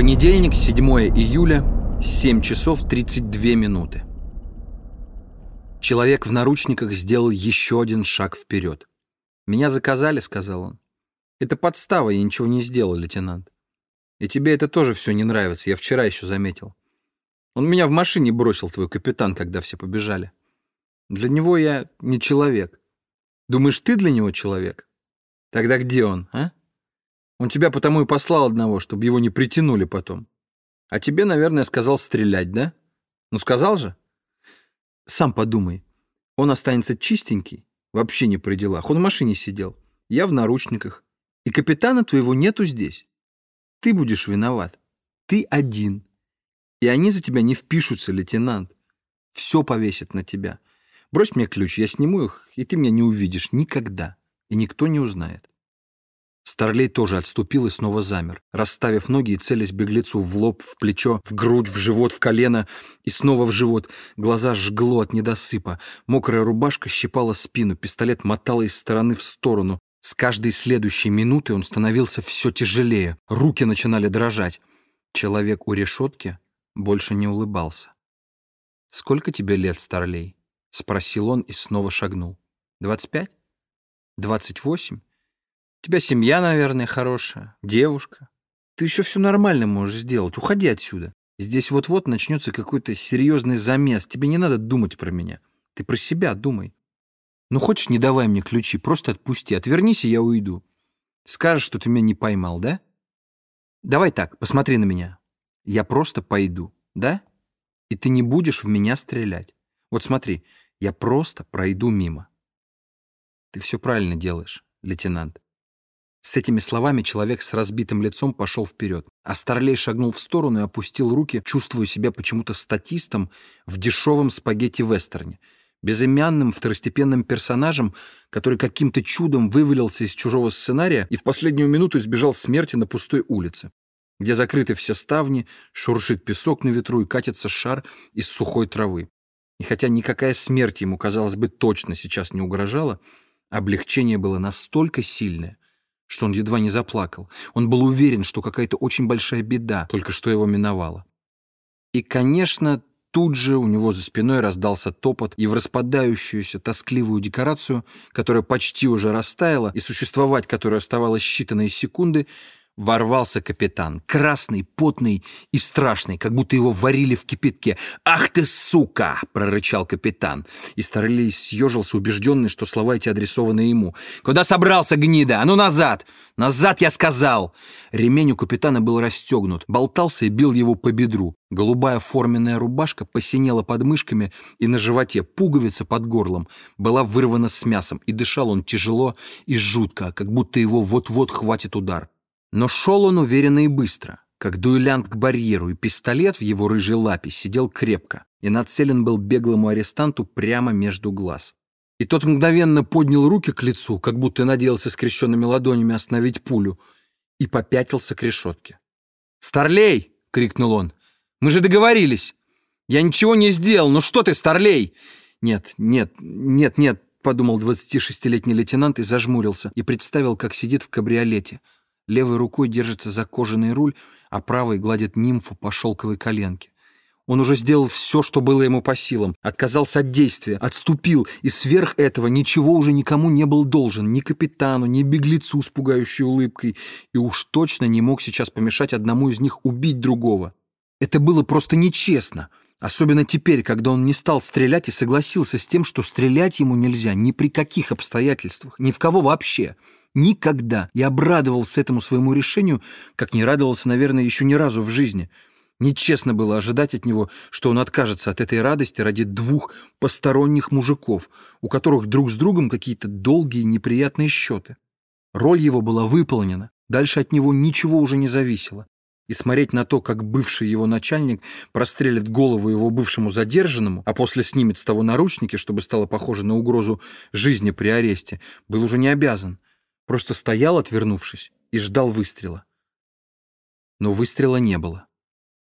Понедельник, 7 июля, 7 часов 32 минуты. Человек в наручниках сделал еще один шаг вперед. «Меня заказали», — сказал он. «Это подстава, я ничего не сделал, лейтенант. И тебе это тоже все не нравится, я вчера еще заметил. Он меня в машине бросил, твой капитан, когда все побежали. Для него я не человек. Думаешь, ты для него человек? Тогда где он, а? Он тебя потому и послал одного, чтобы его не притянули потом. А тебе, наверное, сказал стрелять, да? Ну, сказал же? Сам подумай. Он останется чистенький, вообще не при делах. Он в машине сидел, я в наручниках. И капитана твоего нету здесь. Ты будешь виноват. Ты один. И они за тебя не впишутся, лейтенант. Все повесят на тебя. Брось мне ключ, я сниму их, и ты меня не увидишь никогда. И никто не узнает. Старлей тоже отступил и снова замер, расставив ноги и целясь беглецу в лоб, в плечо, в грудь, в живот, в колено и снова в живот. Глаза жгло от недосыпа. Мокрая рубашка щипала спину, пистолет мотала из стороны в сторону. С каждой следующей минуты он становился все тяжелее, руки начинали дрожать. Человек у решетки больше не улыбался. «Сколько тебе лет, Старлей?» — спросил он и снова шагнул. «Двадцать пять? Двадцать восемь?» У тебя семья, наверное, хорошая, девушка. Ты еще все нормально можешь сделать. Уходи отсюда. Здесь вот-вот начнется какой-то серьезный замес. Тебе не надо думать про меня. Ты про себя думай. Ну, хочешь, не давай мне ключи, просто отпусти. Отвернись, и я уйду. Скажешь, что ты меня не поймал, да? Давай так, посмотри на меня. Я просто пойду, да? И ты не будешь в меня стрелять. Вот смотри, я просто пройду мимо. Ты все правильно делаешь, лейтенант. С этими словами человек с разбитым лицом пошел вперед, а Старлей шагнул в сторону и опустил руки, чувствуя себя почему-то статистом в дешевом спагетти-вестерне, безымянным второстепенным персонажем, который каким-то чудом вывалился из чужого сценария и в последнюю минуту избежал смерти на пустой улице, где закрыты все ставни, шуршит песок на ветру и катится шар из сухой травы. И хотя никакая смерть ему, казалось бы, точно сейчас не угрожала, облегчение было настолько сильное, что он едва не заплакал. Он был уверен, что какая-то очень большая беда только что его миновала. И, конечно, тут же у него за спиной раздался топот, и в распадающуюся тоскливую декорацию, которая почти уже растаяла, и существовать которой оставалось считанные секунды, ворвался капитан, красный, потный и страшный, как будто его варили в кипятке. «Ах ты, сука!» — прорычал капитан. И Старлей съежился, убежденный, что слова эти адресованы ему. «Куда собрался, гнида? А ну назад! Назад, я сказал!» Ремень у капитана был расстегнут, болтался и бил его по бедру. Голубая форменная рубашка посинела под мышками и на животе, пуговица под горлом, была вырвана с мясом, и дышал он тяжело и жутко, как будто его вот-вот хватит удар. Но шел он уверенно и быстро, как дуэлянт к барьеру, и пистолет в его рыжей лапе сидел крепко и нацелен был беглому арестанту прямо между глаз. И тот мгновенно поднял руки к лицу, как будто надеялся скрещенными ладонями остановить пулю, и попятился к решетке. «Старлей!» — крикнул он. «Мы же договорились! Я ничего не сделал! Ну что ты, Старлей?» «Нет, нет, нет, нет», — подумал 26-летний лейтенант и зажмурился, и представил, как сидит в кабриолете — левой рукой держится за кожаный руль, а правой гладит нимфу по шелковой коленке. Он уже сделал все, что было ему по силам, отказался от действия, отступил, и сверх этого ничего уже никому не был должен, ни капитану, ни беглецу с пугающей улыбкой, и уж точно не мог сейчас помешать одному из них убить другого. Это было просто нечестно, особенно теперь, когда он не стал стрелять и согласился с тем, что стрелять ему нельзя ни при каких обстоятельствах, ни в кого вообще. Никогда. Я обрадовался этому своему решению, как не радовался, наверное, еще ни разу в жизни. Нечестно было ожидать от него, что он откажется от этой радости ради двух посторонних мужиков, у которых друг с другом какие-то долгие неприятные счеты. Роль его была выполнена, дальше от него ничего уже не зависело. И смотреть на то, как бывший его начальник прострелит голову его бывшему задержанному, а после снимет с того наручники, чтобы стало похоже на угрозу жизни при аресте, был уже не обязан. Просто стоял, отвернувшись, и ждал выстрела. Но выстрела не было.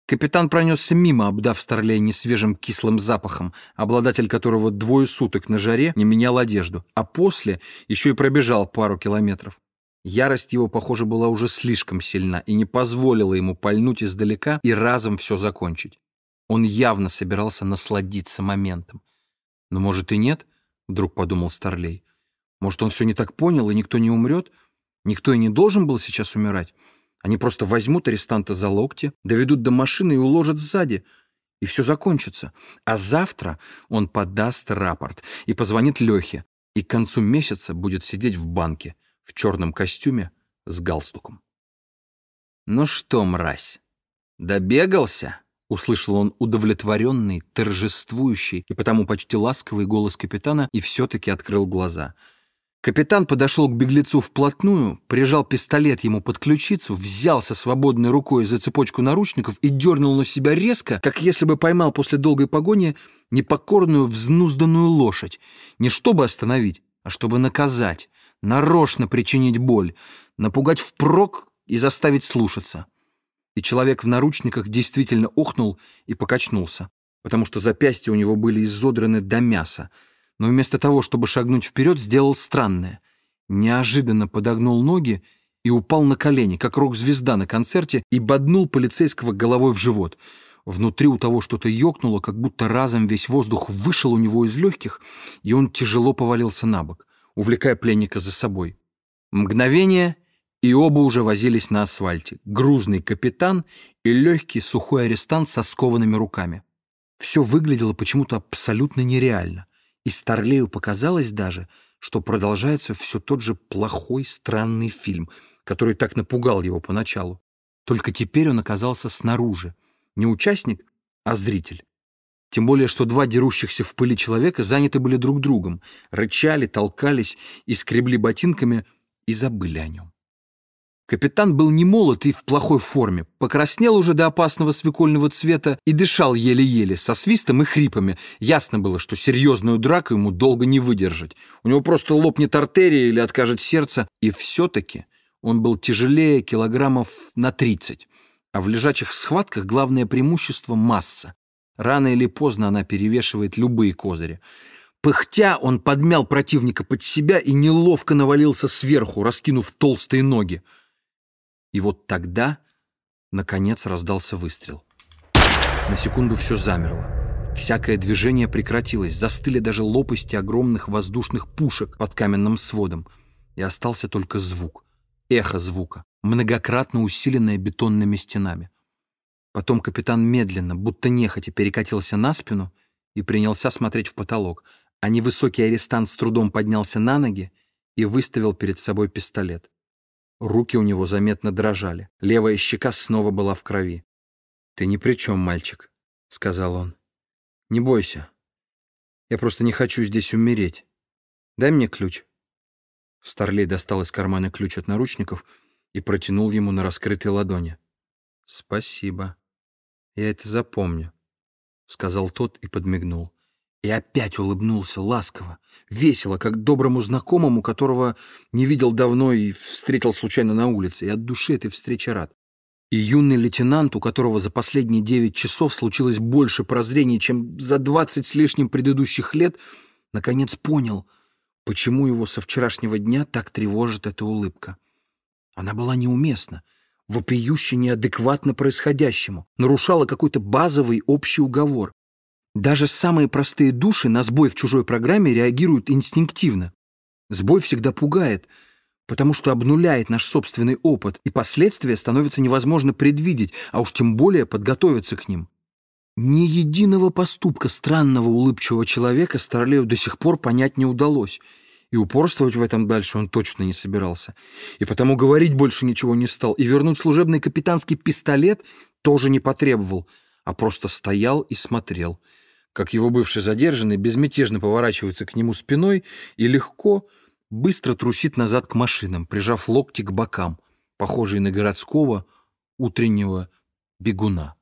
Капитан пронесся мимо, обдав Старлей несвежим кислым запахом, обладатель которого двое суток на жаре не менял одежду, а после еще и пробежал пару километров. Ярость его, похоже, была уже слишком сильна и не позволила ему пальнуть издалека и разом все закончить. Он явно собирался насладиться моментом. «Но, может, и нет?» — вдруг подумал Старлей. «Может, он все не так понял, и никто не умрет? Никто и не должен был сейчас умирать? Они просто возьмут арестанта за локти, доведут до машины и уложат сзади, и все закончится. А завтра он подаст рапорт и позвонит Лехе, и к концу месяца будет сидеть в банке в черном костюме с галстуком. «Ну что, мразь, добегался?» — услышал он удовлетворенный, торжествующий и потому почти ласковый голос капитана и все-таки открыл глаза — Капитан подошел к беглецу вплотную, прижал пистолет ему под ключицу, взялся свободной рукой за цепочку наручников и дернул на себя резко, как если бы поймал после долгой погони непокорную взнузданную лошадь. Не чтобы остановить, а чтобы наказать, нарочно причинить боль, напугать впрок и заставить слушаться. И человек в наручниках действительно охнул и покачнулся, потому что запястья у него были изодраны до мяса, но вместо того, чтобы шагнуть вперед, сделал странное. Неожиданно подогнул ноги и упал на колени, как рок-звезда на концерте, и боднул полицейского головой в живот. Внутри у того что-то ёкнуло, как будто разом весь воздух вышел у него из легких, и он тяжело повалился на бок, увлекая пленника за собой. Мгновение, и оба уже возились на асфальте. Грузный капитан и легкий сухой арестант со скованными руками. Все выглядело почему-то абсолютно нереально. И Старлею показалось даже, что продолжается все тот же плохой, странный фильм, который так напугал его поначалу. Только теперь он оказался снаружи. Не участник, а зритель. Тем более, что два дерущихся в пыли человека заняты были друг другом, рычали, толкались и скребли ботинками и забыли о нем. Капитан был не молод и в плохой форме, покраснел уже до опасного свекольного цвета и дышал еле-еле, со свистом и хрипами. Ясно было, что серьезную драку ему долго не выдержать. У него просто лопнет артерия или откажет сердце. И все-таки он был тяжелее килограммов на 30. А в лежачих схватках главное преимущество — масса. Рано или поздно она перевешивает любые козыри. Пыхтя он подмял противника под себя и неловко навалился сверху, раскинув толстые ноги. И вот тогда, наконец, раздался выстрел. На секунду все замерло. Всякое движение прекратилось, застыли даже лопасти огромных воздушных пушек под каменным сводом. И остался только звук, эхо звука, многократно усиленное бетонными стенами. Потом капитан медленно, будто нехотя, перекатился на спину и принялся смотреть в потолок, а невысокий арестант с трудом поднялся на ноги и выставил перед собой пистолет. Руки у него заметно дрожали. Левая щека снова была в крови. «Ты ни при чем, мальчик», — сказал он. «Не бойся. Я просто не хочу здесь умереть. Дай мне ключ». Старлей достал из кармана ключ от наручников и протянул ему на раскрытой ладони. «Спасибо. Я это запомню», — сказал тот и подмигнул. И опять улыбнулся ласково, весело, как доброму знакомому, которого не видел давно и встретил случайно на улице. И от души этой встречи рад. И юный лейтенант, у которого за последние девять часов случилось больше прозрений, чем за двадцать с лишним предыдущих лет, наконец понял, почему его со вчерашнего дня так тревожит эта улыбка. Она была неуместна, вопиюще неадекватно происходящему, нарушала какой-то базовый общий уговор. Даже самые простые души на сбой в чужой программе реагируют инстинктивно. Сбой всегда пугает, потому что обнуляет наш собственный опыт, и последствия становятся невозможно предвидеть, а уж тем более подготовиться к ним. Ни единого поступка странного улыбчивого человека Старлею до сих пор понять не удалось, и упорствовать в этом дальше он точно не собирался. И потому говорить больше ничего не стал, и вернуть служебный капитанский пистолет тоже не потребовал, а просто стоял и смотрел — как его бывший задержанный безмятежно поворачивается к нему спиной и легко, быстро трусит назад к машинам, прижав локти к бокам, похожие на городского утреннего бегуна.